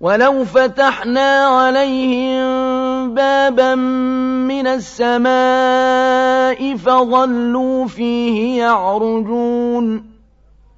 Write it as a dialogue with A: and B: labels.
A: وَلَوْ فَتَحْنَا عَلَيْهِم بَابًا مِّنَ السَّمَاءِ فَظَلُّوا فِيهِ يَعْرُجُونَ